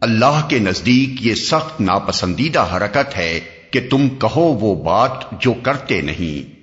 اللہ کے نزدیک یہ سخت ناپسندیدہ حرکت ہے کہ تم کہو وہ بات جو کرتے نہیں۔